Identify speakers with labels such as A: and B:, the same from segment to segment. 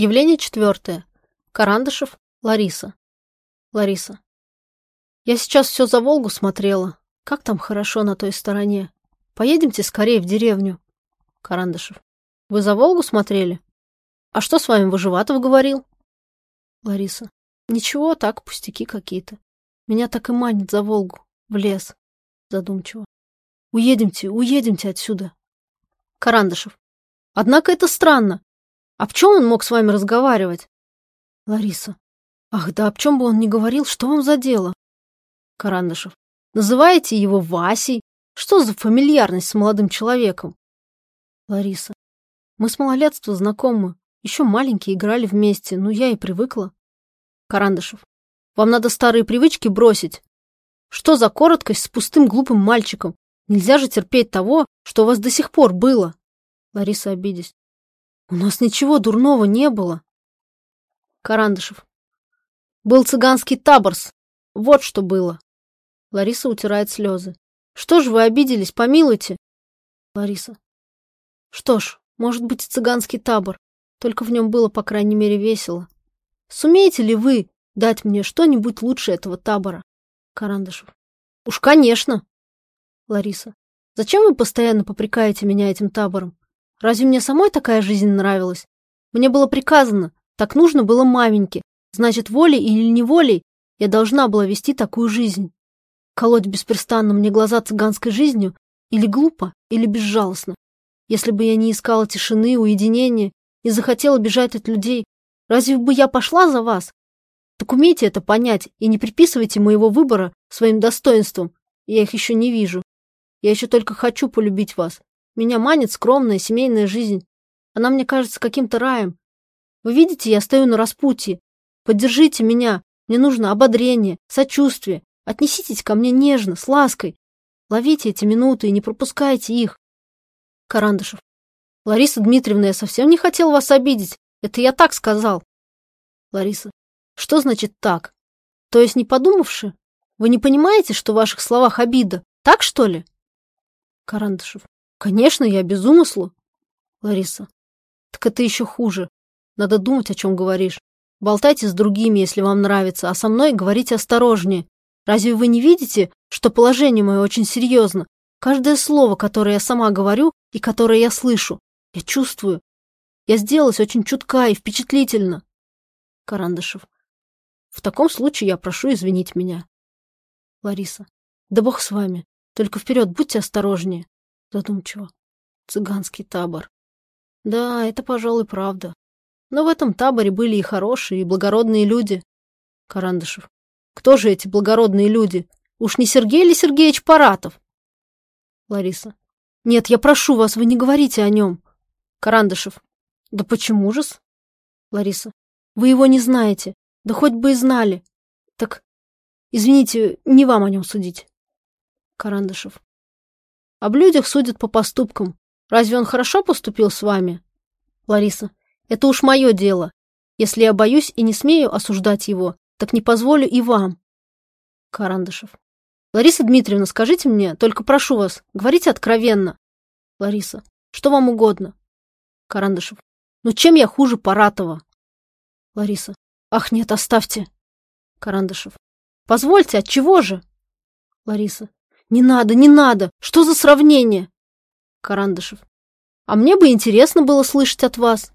A: Явление четвертое. Карандышев, Лариса. Лариса. Я сейчас все за Волгу смотрела. Как там хорошо на той стороне. Поедемте скорее в деревню. Карандышев. Вы за Волгу смотрели? А что с вами Выживатов говорил? Лариса. Ничего, так, пустяки какие-то. Меня так и манит за Волгу, в лес. Задумчиво. Уедемте, уедемте отсюда. Карандышев. Однако это странно. А в чем он мог с вами разговаривать? Лариса. Ах, да об чем бы он ни говорил, что вам за дело? Карандышев. Называете его Васей? Что за фамильярность с молодым человеком? Лариса. Мы с малолетства знакомы. Еще маленькие играли вместе, но я и привыкла. Карандышев. Вам надо старые привычки бросить. Что за короткость с пустым глупым мальчиком? Нельзя же терпеть того, что у вас до сих пор было. Лариса обидясь. У нас ничего дурного не было. Карандышев. Был цыганский таборс. Вот что было. Лариса утирает слезы. Что ж вы обиделись, помилуйте. Лариса. Что ж, может быть, цыганский табор. Только в нем было, по крайней мере, весело. Сумеете ли вы дать мне что-нибудь лучше этого табора? Карандышев. Уж, конечно. Лариса. Зачем вы постоянно попрекаете меня этим табором? Разве мне самой такая жизнь нравилась? Мне было приказано, так нужно было маменьке. Значит, волей или неволей я должна была вести такую жизнь. Колоть беспрестанно мне глаза цыганской жизнью или глупо, или безжалостно. Если бы я не искала тишины, уединения, не захотела бежать от людей, разве бы я пошла за вас? Так умейте это понять и не приписывайте моего выбора своим достоинствам. Я их еще не вижу. Я еще только хочу полюбить вас. Меня манит скромная семейная жизнь. Она мне кажется каким-то раем. Вы видите, я стою на распутье. Поддержите меня. Мне нужно ободрение, сочувствие. Отнеситесь ко мне нежно, с лаской. Ловите эти минуты и не пропускайте их. Карандышев. Лариса Дмитриевна, я совсем не хотел вас обидеть. Это я так сказал. Лариса. Что значит так? То есть не подумавши? Вы не понимаете, что в ваших словах обида? Так, что ли? Карандышев. Конечно, я без умысла. Лариса. Так это еще хуже. Надо думать, о чем говоришь. Болтайте с другими, если вам нравится, а со мной говорите осторожнее. Разве вы не видите, что положение мое очень серьезно? Каждое слово, которое я сама говорю и которое я слышу, я чувствую. Я сделалась очень чутка и впечатлительна. Карандышев. В таком случае я прошу извинить меня. Лариса. Да бог с вами. Только вперед, будьте осторожнее. Задумчиво. Цыганский табор. Да, это, пожалуй, правда. Но в этом таборе были и хорошие, и благородные люди. Карандышев. Кто же эти благородные люди? Уж не Сергей ли Сергеевич Паратов? Лариса. Нет, я прошу вас, вы не говорите о нем. Карандышев. Да почему же-с? Лариса. Вы его не знаете. Да хоть бы и знали. Так, извините, не вам о нем судить. Карандышев. Об людях судят по поступкам. Разве он хорошо поступил с вами? Лариса. Это уж мое дело. Если я боюсь и не смею осуждать его, так не позволю и вам. Карандышев. Лариса Дмитриевна, скажите мне, только прошу вас, говорите откровенно. Лариса. Что вам угодно? Карандышев. Ну чем я хуже Паратова? Лариса. Ах, нет, оставьте. Карандышев. Позвольте, от чего же? Лариса. Не надо, не надо. Что за сравнение? Карандышев. А мне бы интересно было слышать от вас.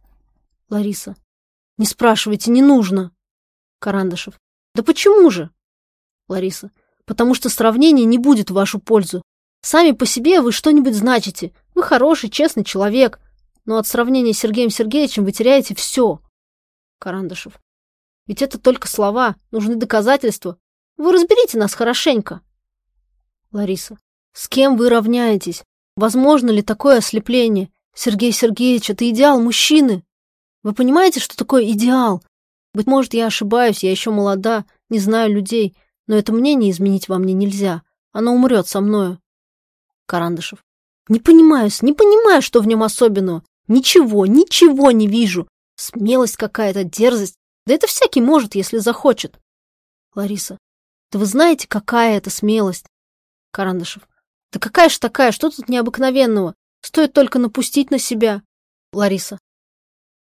A: Лариса. Не спрашивайте, не нужно. Карандышев. Да почему же? Лариса. Потому что сравнение не будет в вашу пользу. Сами по себе вы что-нибудь значите. Вы хороший, честный человек. Но от сравнения с Сергеем Сергеевичем вы теряете все. Карандышев. Ведь это только слова, нужны доказательства. Вы разберите нас хорошенько. Лариса. С кем вы равняетесь? Возможно ли такое ослепление? Сергей Сергеевич, это идеал мужчины. Вы понимаете, что такое идеал? Быть может, я ошибаюсь, я еще молода, не знаю людей, но это мнение изменить во мне нельзя. Оно умрет со мною. Карандышев. Не понимаю, не понимаю, что в нем особенного. Ничего, ничего не вижу. Смелость какая-то, дерзость. Да это всякий может, если захочет. Лариса. Да вы знаете, какая это смелость? Карандышев. Да какая ж такая, что тут необыкновенного? Стоит только напустить на себя. Лариса.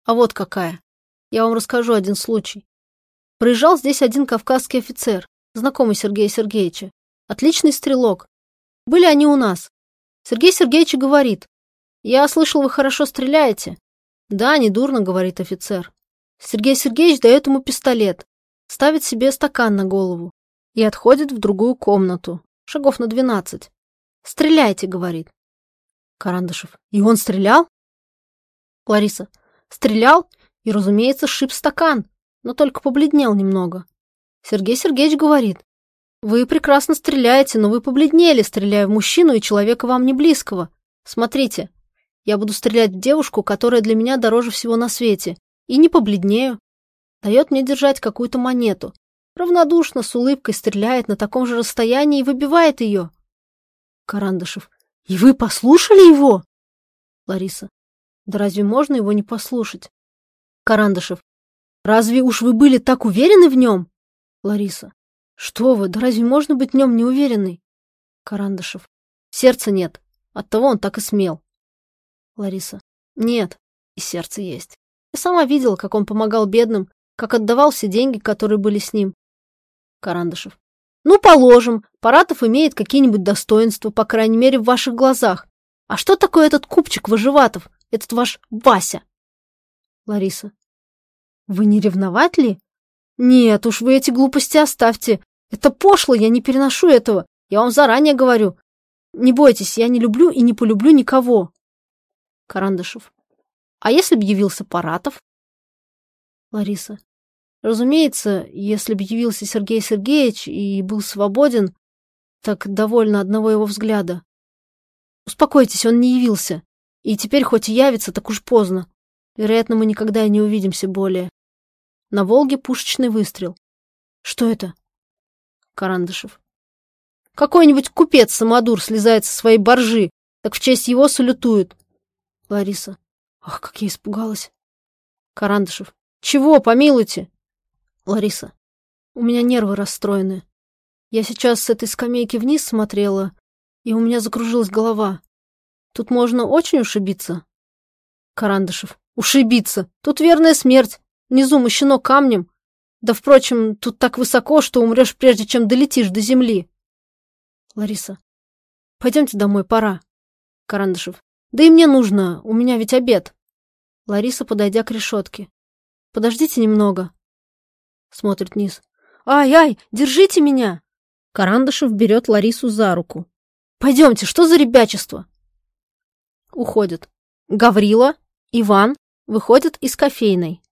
A: А вот какая. Я вам расскажу один случай. Проезжал здесь один кавказский офицер, знакомый Сергея Сергеевича. Отличный стрелок. Были они у нас. Сергей Сергеевич говорит, «Я слышал, вы хорошо стреляете». «Да, недурно», — говорит офицер. Сергей Сергеевич дает ему пистолет, ставит себе стакан на голову и отходит в другую комнату, шагов на двенадцать. «Стреляйте», — говорит. Карандышев. «И он стрелял?» Лариса. «Стрелял и, разумеется, шип стакан, но только побледнел немного». Сергей Сергеевич говорит. «Вы прекрасно стреляете, но вы побледнели, стреляя в мужчину и человека вам не близкого. Смотрите, я буду стрелять в девушку, которая для меня дороже всего на свете, и не побледнею. Дает мне держать какую-то монету. Равнодушно, с улыбкой стреляет на таком же расстоянии и выбивает ее. Карандышев. И вы послушали его? Лариса. Да разве можно его не послушать? Карандышев. Разве уж вы были так уверены в нем? Лариса. Что вы, да разве можно быть в нем неуверенной? Карандышев. Сердца нет. Оттого он так и смел. Лариса. Нет, и сердце есть. Я сама видела, как он помогал бедным, как отдавал все деньги, которые были с ним. Карандышев. Ну, положим, Паратов имеет какие-нибудь достоинства, по крайней мере, в ваших глазах. А что такое этот купчик Выживатов, этот ваш Вася? Лариса. Вы не ревновать ли? Нет уж, вы эти глупости оставьте. Это пошло, я не переношу этого. Я вам заранее говорю. Не бойтесь, я не люблю и не полюблю никого. Карандышев. А если б явился Паратов? Лариса. Разумеется, если б явился Сергей Сергеевич и был свободен, так довольно одного его взгляда. Успокойтесь, он не явился. И теперь хоть и явится, так уж поздно. Вероятно, мы никогда и не увидимся более. На Волге пушечный выстрел. Что это? Карандышев. Какой-нибудь купец-самодур слезает со своей боржи, так в честь его салютуют. Лариса. Ах, как я испугалась. Карандышев. Чего, помилуйте? Лариса. У меня нервы расстроены. Я сейчас с этой скамейки вниз смотрела, и у меня закружилась голова. Тут можно очень ушибиться. Карандышев. Ушибиться. Тут верная смерть. Внизу мощено камнем. Да, впрочем, тут так высоко, что умрешь, прежде чем долетишь до земли. Лариса. Пойдемте домой, пора. Карандышев. Да и мне нужно, у меня ведь обед. Лариса, подойдя к решетке. Подождите немного. Смотрит вниз. Ай-ай, держите меня! Карандышев берет Ларису за руку. Пойдемте, что за ребячество? Уходит. Гаврила, Иван выходят из кофейной.